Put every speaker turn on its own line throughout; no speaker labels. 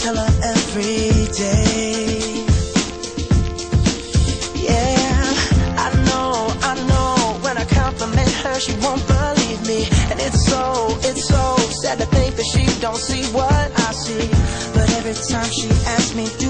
Tell her every day. Yeah, I know, I know. When I compliment her, she won't believe me, and it's so, it's so sad to think that she don't see what I see. But every time she asks me, do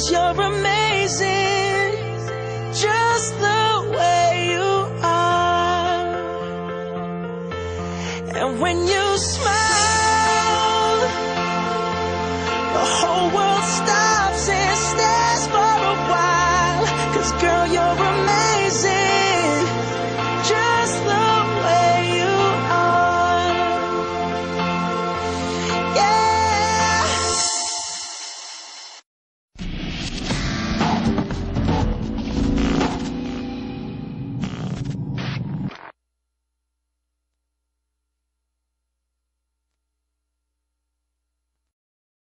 Cause you're amazing, just the way you are. And when you smile, the whole world stops.